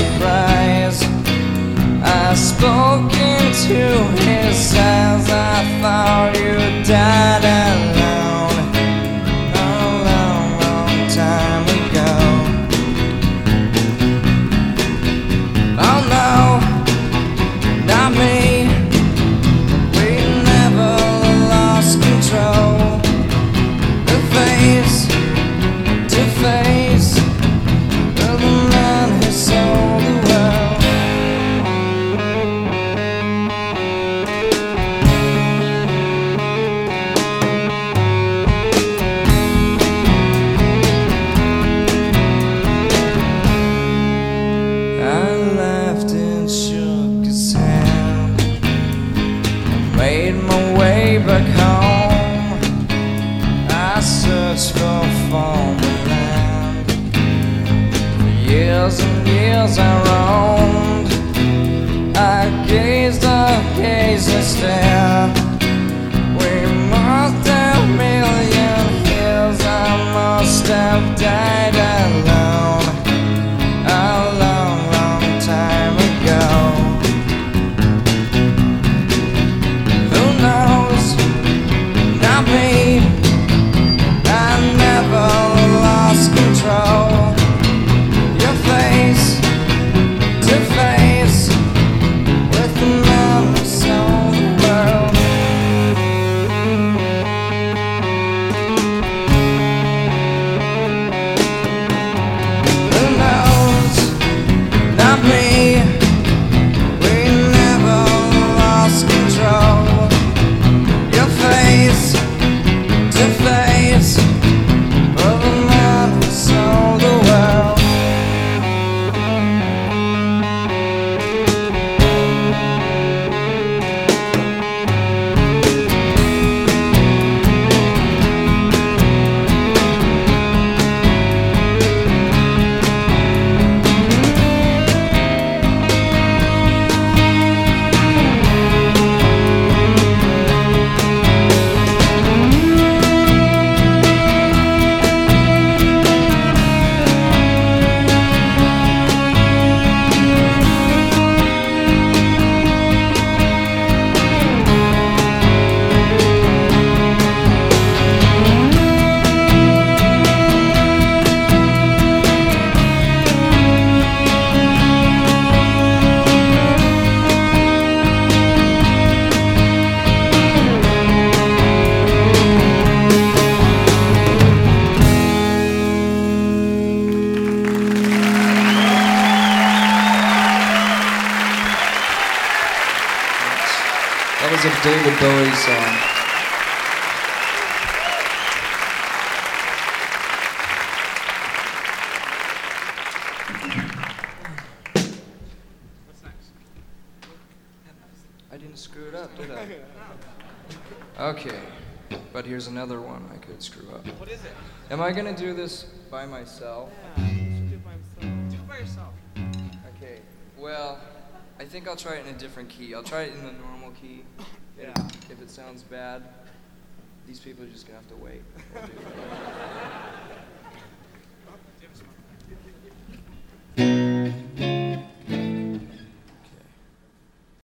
surprise. I spoke into his eyes. I thought you died alone a long, long time ago. Oh no, not me. We never lost control. The face home. I searched for former land. For years and years I roamed. I gazed, gazed. We must have million years. I must have That was a David Bowie song. Uh, I didn't screw it up, did I? Okay, but here's another one I could screw up. What is it? Am I gonna do this by myself? Yeah, you should do it by himself. Do it by yourself. Okay, well, I think I'll try it in a different key. I'll try it in the normal key. Yeah. If it sounds bad, these people are just gonna have to wait. We'll do it.